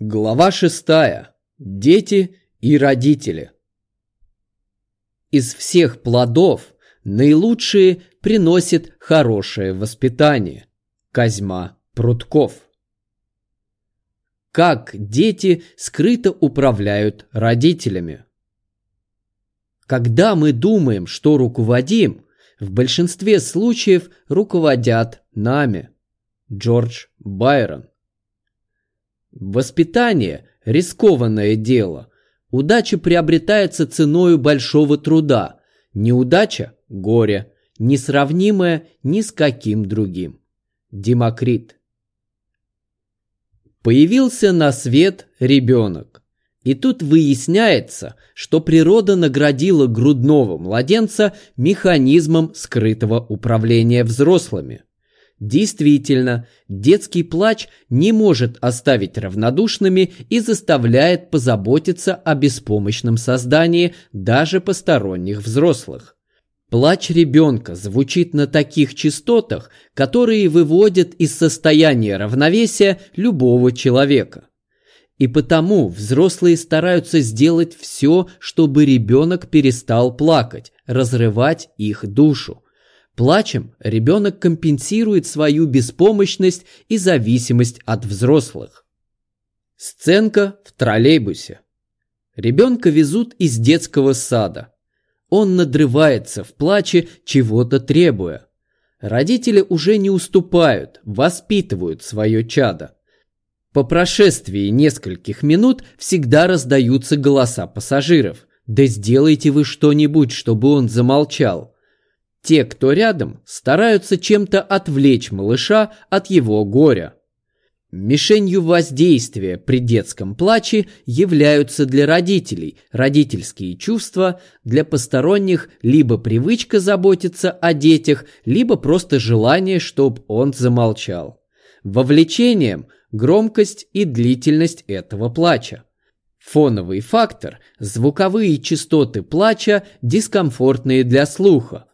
Глава шестая. Дети и родители. Из всех плодов наилучшие приносит хорошее воспитание. Козьма Прутков. Как дети скрыто управляют родителями. Когда мы думаем, что руководим, в большинстве случаев руководят нами. Джордж Байрон. Воспитание – рискованное дело. Удача приобретается ценою большого труда. Неудача – горе, несравнимое ни с каким другим. Демокрит. Появился на свет ребенок. И тут выясняется, что природа наградила грудного младенца механизмом скрытого управления взрослыми – Действительно, детский плач не может оставить равнодушными и заставляет позаботиться о беспомощном создании даже посторонних взрослых. Плач ребенка звучит на таких частотах, которые выводят из состояния равновесия любого человека. И потому взрослые стараются сделать все, чтобы ребенок перестал плакать, разрывать их душу. Плачем ребенок компенсирует свою беспомощность и зависимость от взрослых. Сценка в троллейбусе. Ребенка везут из детского сада. Он надрывается в плаче, чего-то требуя. Родители уже не уступают, воспитывают свое чадо. По прошествии нескольких минут всегда раздаются голоса пассажиров. «Да сделайте вы что-нибудь, чтобы он замолчал». Те, кто рядом, стараются чем-то отвлечь малыша от его горя. Мишенью воздействия при детском плаче являются для родителей родительские чувства, для посторонних либо привычка заботиться о детях, либо просто желание, чтобы он замолчал. Вовлечением – громкость и длительность этого плача. Фоновый фактор – звуковые частоты плача, дискомфортные для слуха –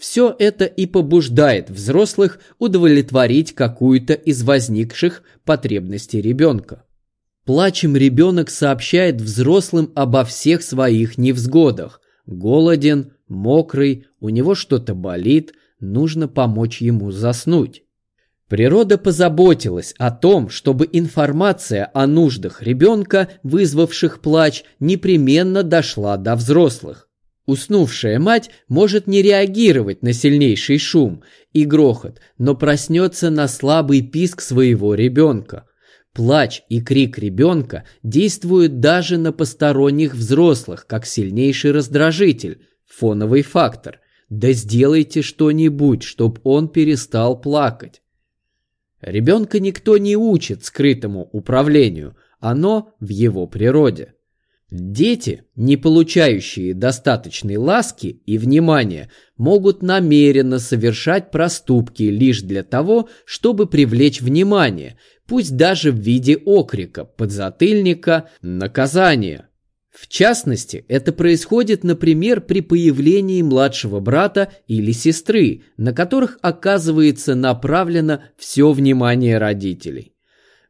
все это и побуждает взрослых удовлетворить какую-то из возникших потребностей ребенка. Плачем ребенок сообщает взрослым обо всех своих невзгодах. Голоден, мокрый, у него что-то болит, нужно помочь ему заснуть. Природа позаботилась о том, чтобы информация о нуждах ребенка, вызвавших плач, непременно дошла до взрослых. Уснувшая мать может не реагировать на сильнейший шум и грохот, но проснется на слабый писк своего ребенка. Плач и крик ребенка действуют даже на посторонних взрослых, как сильнейший раздражитель, фоновый фактор. Да сделайте что-нибудь, чтобы он перестал плакать. Ребенка никто не учит скрытому управлению, оно в его природе. Дети, не получающие достаточной ласки и внимания, могут намеренно совершать проступки лишь для того, чтобы привлечь внимание, пусть даже в виде окрика, подзатыльника, наказания. В частности, это происходит, например, при появлении младшего брата или сестры, на которых оказывается направлено все внимание родителей.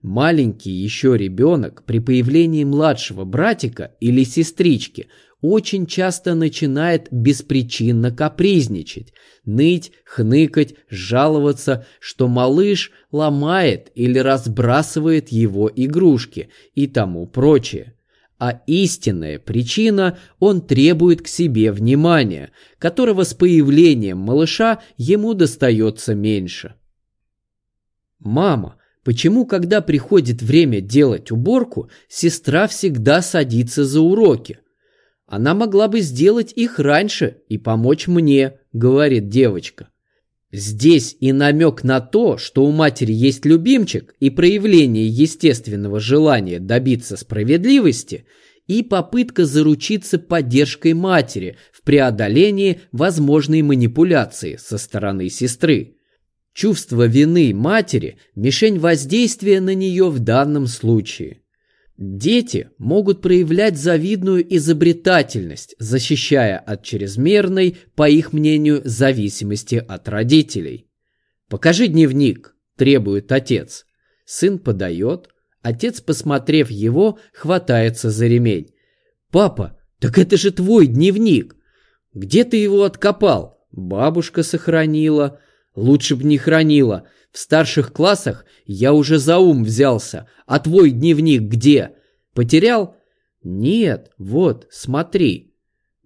Маленький еще ребенок при появлении младшего братика или сестрички очень часто начинает беспричинно капризничать, ныть, хныкать, жаловаться, что малыш ломает или разбрасывает его игрушки и тому прочее. А истинная причина – он требует к себе внимания, которого с появлением малыша ему достается меньше. Мама, Почему, когда приходит время делать уборку, сестра всегда садится за уроки? Она могла бы сделать их раньше и помочь мне, говорит девочка. Здесь и намек на то, что у матери есть любимчик и проявление естественного желания добиться справедливости, и попытка заручиться поддержкой матери в преодолении возможной манипуляции со стороны сестры. Чувство вины матери – мишень воздействия на нее в данном случае. Дети могут проявлять завидную изобретательность, защищая от чрезмерной, по их мнению, зависимости от родителей. «Покажи дневник», – требует отец. Сын подает, Отец, посмотрев его, хватается за ремень. «Папа, так это же твой дневник! Где ты его откопал?» Бабушка сохранила. Лучше б не хранила. В старших классах я уже за ум взялся. А твой дневник где? Потерял? Нет, вот, смотри.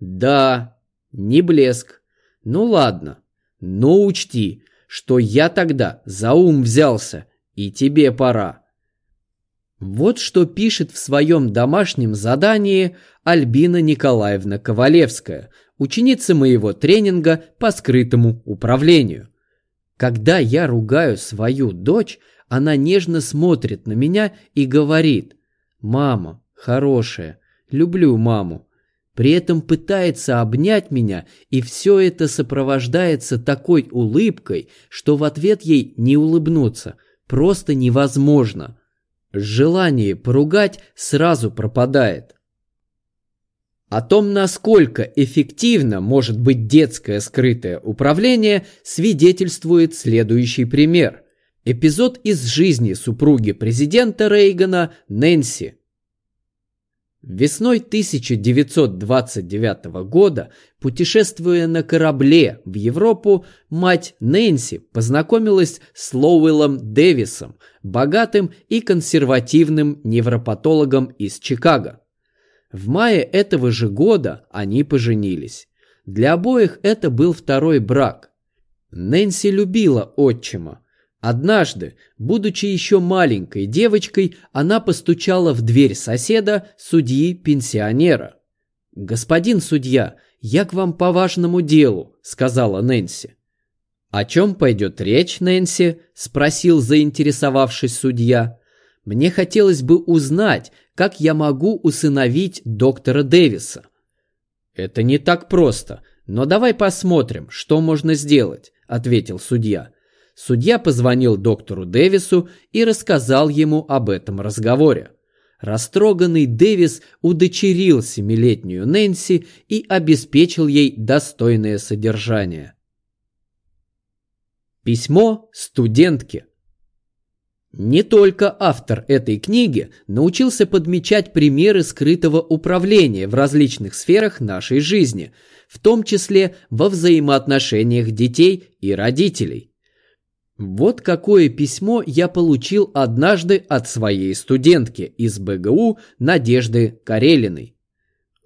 Да, не блеск. Ну ладно. Но учти, что я тогда за ум взялся, и тебе пора. Вот что пишет в своем домашнем задании Альбина Николаевна Ковалевская, ученица моего тренинга по скрытому управлению. Когда я ругаю свою дочь, она нежно смотрит на меня и говорит «Мама, хорошая, люблю маму». При этом пытается обнять меня, и все это сопровождается такой улыбкой, что в ответ ей не улыбнуться просто невозможно. Желание поругать сразу пропадает. О том, насколько эффективно может быть детское скрытое управление, свидетельствует следующий пример. Эпизод из жизни супруги президента Рейгана Нэнси. Весной 1929 года, путешествуя на корабле в Европу, мать Нэнси познакомилась с Лоуэллом Дэвисом, богатым и консервативным невропатологом из Чикаго. В мае этого же года они поженились. Для обоих это был второй брак. Нэнси любила отчима. Однажды, будучи еще маленькой девочкой, она постучала в дверь соседа, судьи-пенсионера. «Господин судья, я к вам по важному делу», — сказала Нэнси. «О чем пойдет речь, Нэнси?» — спросил заинтересовавшись судья. «Мне хотелось бы узнать, как я могу усыновить доктора Дэвиса. Это не так просто, но давай посмотрим, что можно сделать, ответил судья. Судья позвонил доктору Дэвису и рассказал ему об этом разговоре. Растроганный Дэвис удочерил семилетнюю Нэнси и обеспечил ей достойное содержание. Письмо студентке. Не только автор этой книги научился подмечать примеры скрытого управления в различных сферах нашей жизни, в том числе во взаимоотношениях детей и родителей. Вот какое письмо я получил однажды от своей студентки из БГУ Надежды Карелиной.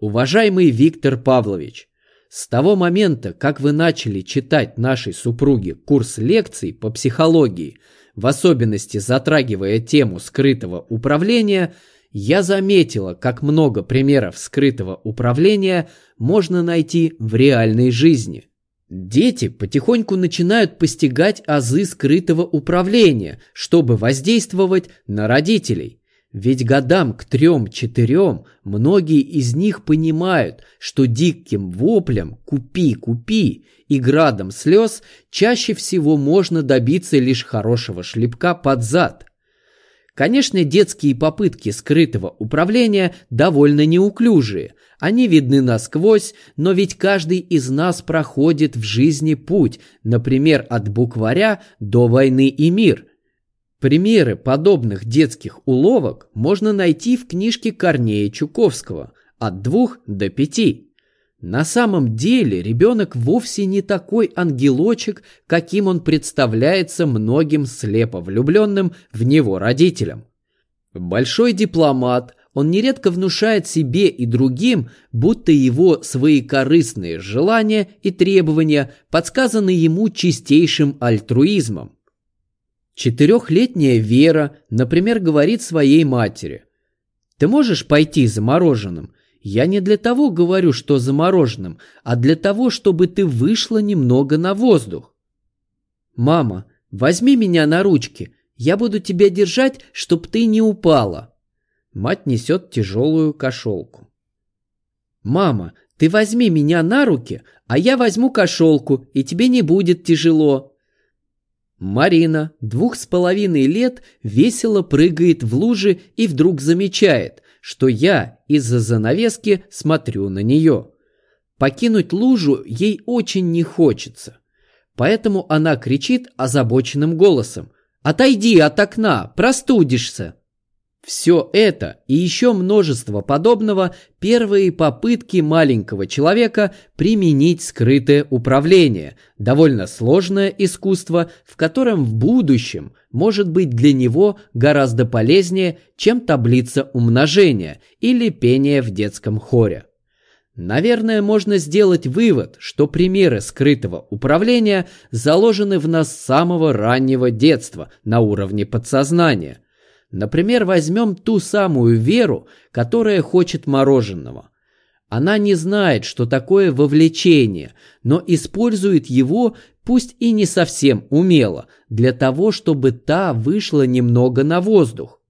Уважаемый Виктор Павлович, с того момента, как вы начали читать нашей супруге курс лекций по психологии – в особенности затрагивая тему скрытого управления, я заметила, как много примеров скрытого управления можно найти в реальной жизни. Дети потихоньку начинают постигать азы скрытого управления, чтобы воздействовать на родителей. Ведь годам к трем-четырем многие из них понимают, что диким воплем «купи, купи» и градом слез чаще всего можно добиться лишь хорошего шлепка под зад. Конечно, детские попытки скрытого управления довольно неуклюжие. Они видны насквозь, но ведь каждый из нас проходит в жизни путь, например, от букваря до войны и мир – Примеры подобных детских уловок можно найти в книжке Корнея Чуковского «От двух до пяти». На самом деле ребенок вовсе не такой ангелочек, каким он представляется многим слепо влюбленным в него родителям. Большой дипломат, он нередко внушает себе и другим, будто его свои корыстные желания и требования подсказаны ему чистейшим альтруизмом. Четырехлетняя Вера, например, говорит своей матери. «Ты можешь пойти за мороженым? Я не для того говорю, что за мороженым, а для того, чтобы ты вышла немного на воздух». «Мама, возьми меня на ручки, я буду тебя держать, чтоб ты не упала». Мать несет тяжелую кошелку. «Мама, ты возьми меня на руки, а я возьму кошелку, и тебе не будет тяжело». Марина, двух с половиной лет, весело прыгает в луже и вдруг замечает, что я из-за занавески смотрю на нее. Покинуть лужу ей очень не хочется. Поэтому она кричит озабоченным голосом. «Отойди от окна, простудишься!» Все это и еще множество подобного – первые попытки маленького человека применить скрытое управление, довольно сложное искусство, в котором в будущем может быть для него гораздо полезнее, чем таблица умножения или пение в детском хоре. Наверное, можно сделать вывод, что примеры скрытого управления заложены в нас с самого раннего детства на уровне подсознания – Например, возьмем ту самую Веру, которая хочет мороженого. Она не знает, что такое вовлечение, но использует его, пусть и не совсем умело, для того, чтобы та вышла немного на воздух.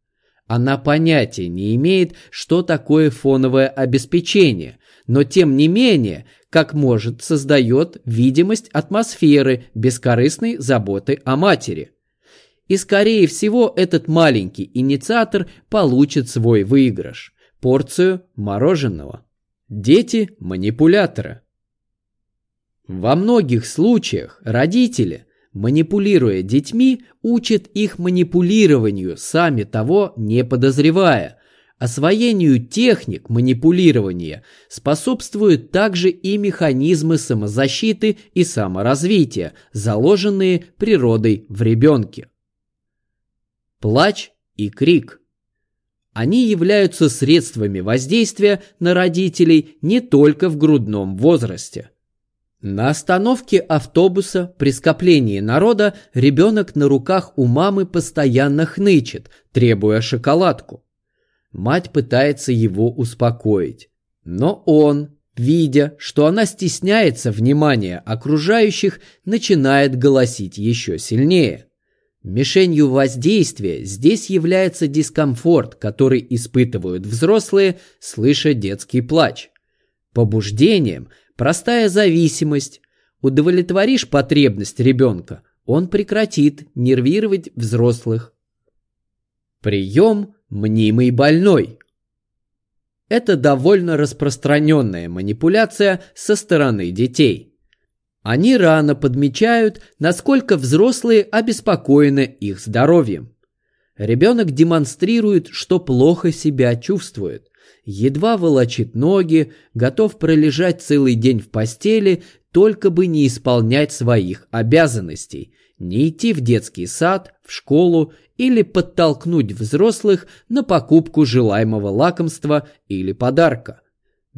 Она понятия не имеет, что такое фоновое обеспечение, но тем не менее, как может, создает видимость атмосферы бескорыстной заботы о матери – и скорее всего этот маленький инициатор получит свой выигрыш – порцию мороженого. Дети – манипуляторы. Во многих случаях родители, манипулируя детьми, учат их манипулированию, сами того не подозревая. Освоению техник манипулирования способствуют также и механизмы самозащиты и саморазвития, заложенные природой в ребенке плач и крик. Они являются средствами воздействия на родителей не только в грудном возрасте. На остановке автобуса при скоплении народа ребенок на руках у мамы постоянно хнычет, требуя шоколадку. Мать пытается его успокоить. Но он, видя, что она стесняется внимания окружающих, начинает голосить еще сильнее. Мишенью воздействия здесь является дискомфорт, который испытывают взрослые, слыша детский плач. Побуждением – простая зависимость. Удовлетворишь потребность ребенка, он прекратит нервировать взрослых. Прием «мнимый больной». Это довольно распространенная манипуляция со стороны детей. Они рано подмечают, насколько взрослые обеспокоены их здоровьем. Ребенок демонстрирует, что плохо себя чувствует. Едва волочит ноги, готов пролежать целый день в постели, только бы не исполнять своих обязанностей, не идти в детский сад, в школу или подтолкнуть взрослых на покупку желаемого лакомства или подарка –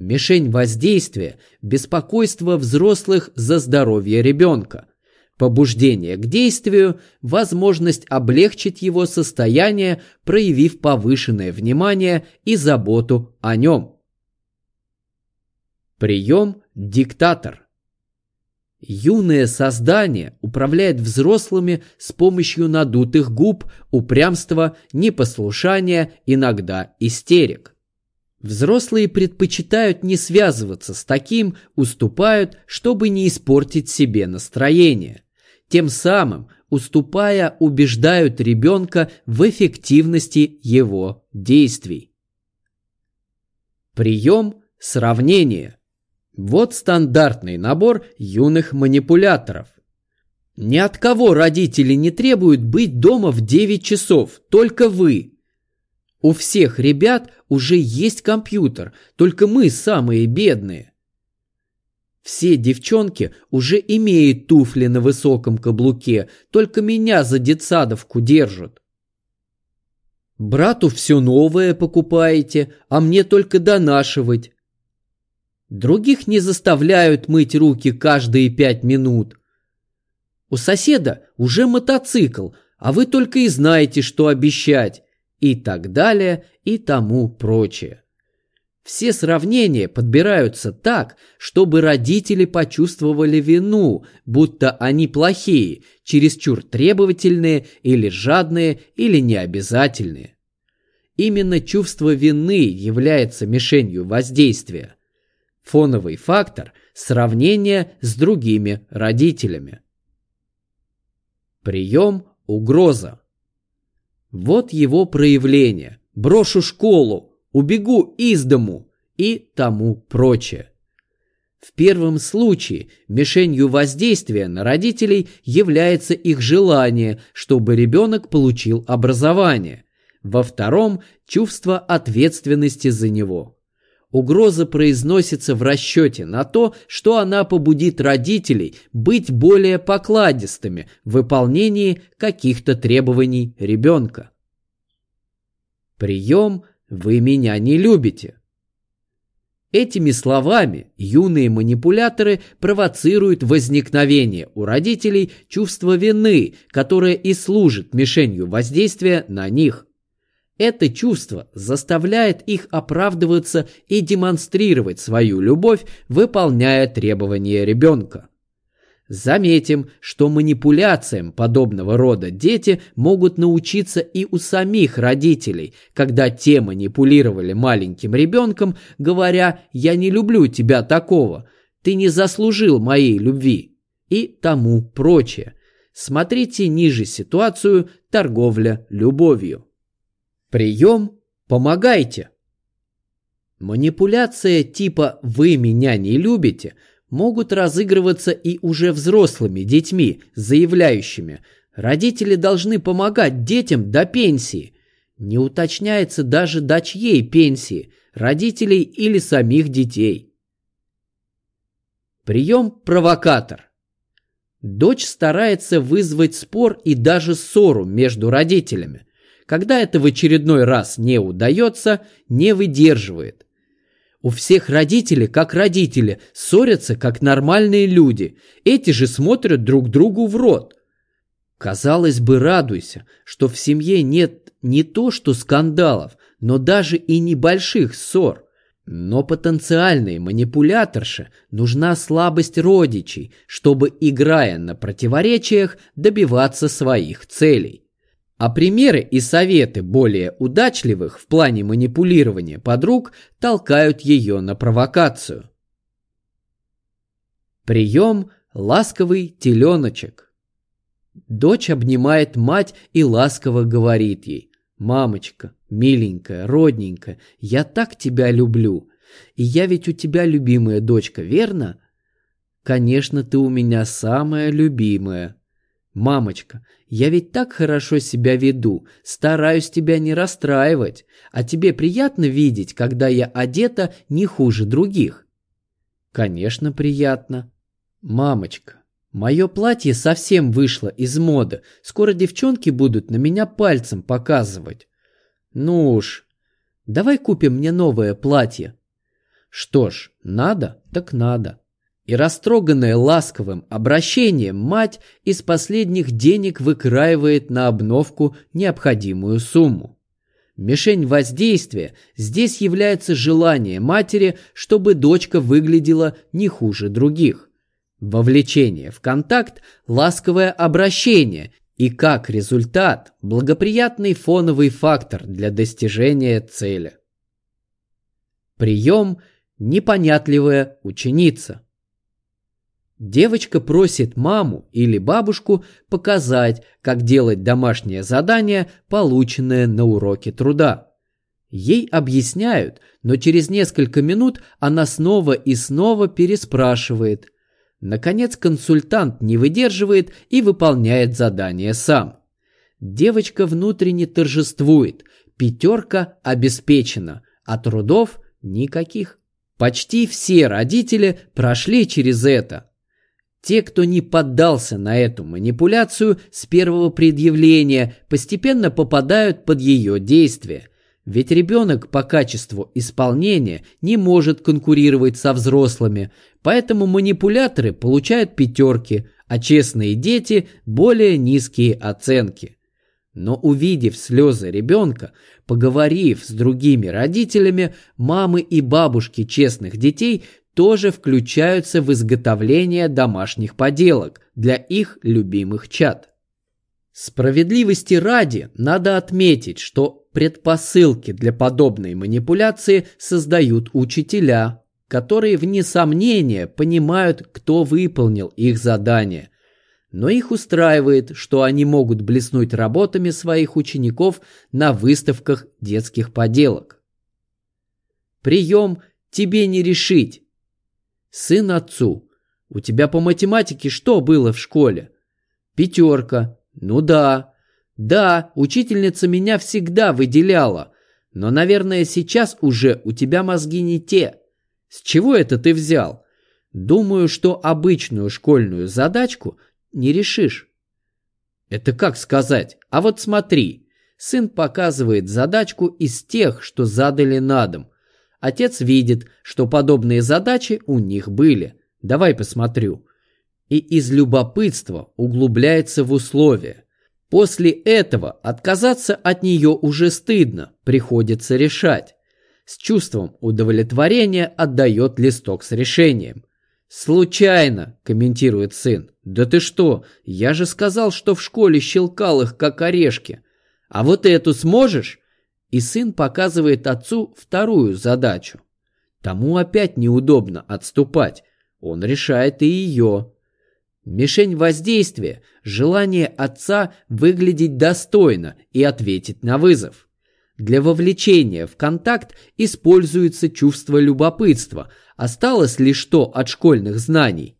Мишень воздействия – беспокойство взрослых за здоровье ребенка. Побуждение к действию – возможность облегчить его состояние, проявив повышенное внимание и заботу о нем. Прием «диктатор». Юное создание управляет взрослыми с помощью надутых губ, упрямства, непослушания, иногда истерик. Взрослые предпочитают не связываться с таким, уступают, чтобы не испортить себе настроение. Тем самым, уступая, убеждают ребенка в эффективности его действий. Прием сравнения. Вот стандартный набор юных манипуляторов. Ни от кого родители не требуют быть дома в 9 часов, только вы – у всех ребят уже есть компьютер, только мы самые бедные. Все девчонки уже имеют туфли на высоком каблуке, только меня за детсадовку держат. Брату все новое покупаете, а мне только донашивать. Других не заставляют мыть руки каждые пять минут. У соседа уже мотоцикл, а вы только и знаете, что обещать и так далее и тому прочее. Все сравнения подбираются так, чтобы родители почувствовали вину, будто они плохие, чересчур требовательные или жадные или необязательные. Именно чувство вины является мишенью воздействия. Фоновый фактор – сравнение с другими родителями. Прием – угроза. Вот его проявление. Брошу школу, убегу из дому и тому прочее. В первом случае мишенью воздействия на родителей является их желание, чтобы ребенок получил образование. Во втором – чувство ответственности за него. Угроза произносится в расчете на то, что она побудит родителей быть более покладистыми в выполнении каких-то требований ребенка. Прием «Вы меня не любите». Этими словами юные манипуляторы провоцируют возникновение у родителей чувства вины, которое и служит мишенью воздействия на них. Это чувство заставляет их оправдываться и демонстрировать свою любовь, выполняя требования ребенка. Заметим, что манипуляциям подобного рода дети могут научиться и у самих родителей, когда те манипулировали маленьким ребенком, говоря «я не люблю тебя такого», «ты не заслужил моей любви» и тому прочее. Смотрите ниже ситуацию «Торговля любовью». Прием «Помогайте». Манипуляция типа «Вы меня не любите» могут разыгрываться и уже взрослыми детьми, заявляющими «Родители должны помогать детям до пенсии». Не уточняется даже до чьей пенсии, родителей или самих детей. Прием «Провокатор». Дочь старается вызвать спор и даже ссору между родителями. Когда это в очередной раз не удается, не выдерживает. У всех родители, как родители, ссорятся, как нормальные люди. Эти же смотрят друг другу в рот. Казалось бы, радуйся, что в семье нет не то что скандалов, но даже и небольших ссор. Но потенциальной манипуляторше нужна слабость родичей, чтобы, играя на противоречиях, добиваться своих целей. А примеры и советы более удачливых в плане манипулирования подруг толкают ее на провокацию. Прием «Ласковый теленочек». Дочь обнимает мать и ласково говорит ей «Мамочка, миленькая, родненькая, я так тебя люблю. И я ведь у тебя любимая дочка, верно?» «Конечно, ты у меня самая любимая», «Мамочка, я ведь так хорошо себя веду, стараюсь тебя не расстраивать, а тебе приятно видеть, когда я одета не хуже других?» «Конечно, приятно». «Мамочка, мое платье совсем вышло из моды, скоро девчонки будут на меня пальцем показывать». «Ну уж, давай купим мне новое платье». «Что ж, надо, так надо». И растроганная ласковым обращением мать из последних денег выкраивает на обновку необходимую сумму. Мишень воздействия здесь является желание матери, чтобы дочка выглядела не хуже других. Вовлечение в контакт – ласковое обращение и как результат – благоприятный фоновый фактор для достижения цели. Прием – непонятливая ученица – Девочка просит маму или бабушку показать, как делать домашнее задание, полученное на уроке труда. Ей объясняют, но через несколько минут она снова и снова переспрашивает. Наконец консультант не выдерживает и выполняет задание сам. Девочка внутренне торжествует. Пятерка обеспечена, а трудов никаких. Почти все родители прошли через это – те, кто не поддался на эту манипуляцию с первого предъявления, постепенно попадают под ее действие. Ведь ребенок по качеству исполнения не может конкурировать со взрослыми, поэтому манипуляторы получают пятерки, а честные дети – более низкие оценки. Но увидев слезы ребенка, поговорив с другими родителями, мамы и бабушки честных детей тоже включаются в изготовление домашних поделок для их любимых чад. Справедливости ради надо отметить, что предпосылки для подобной манипуляции создают учителя, которые вне сомнения понимают, кто выполнил их задание. Но их устраивает, что они могут блеснуть работами своих учеников на выставках детских поделок. Прием «тебе не решить» Сын отцу. У тебя по математике что было в школе? Пятерка. Ну да. Да, учительница меня всегда выделяла, но, наверное, сейчас уже у тебя мозги не те. С чего это ты взял? Думаю, что обычную школьную задачку не решишь. Это как сказать? А вот смотри. Сын показывает задачку из тех, что задали на дом. Отец видит, что подобные задачи у них были. Давай посмотрю. И из любопытства углубляется в условия. После этого отказаться от нее уже стыдно, приходится решать. С чувством удовлетворения отдает листок с решением. «Случайно», – комментирует сын. «Да ты что, я же сказал, что в школе щелкал их, как орешки. А вот эту сможешь?» И сын показывает отцу вторую задачу. Тому опять неудобно отступать. Он решает и ее. Мишень воздействия – желание отца выглядеть достойно и ответить на вызов. Для вовлечения в контакт используется чувство любопытства. Осталось ли что от школьных знаний?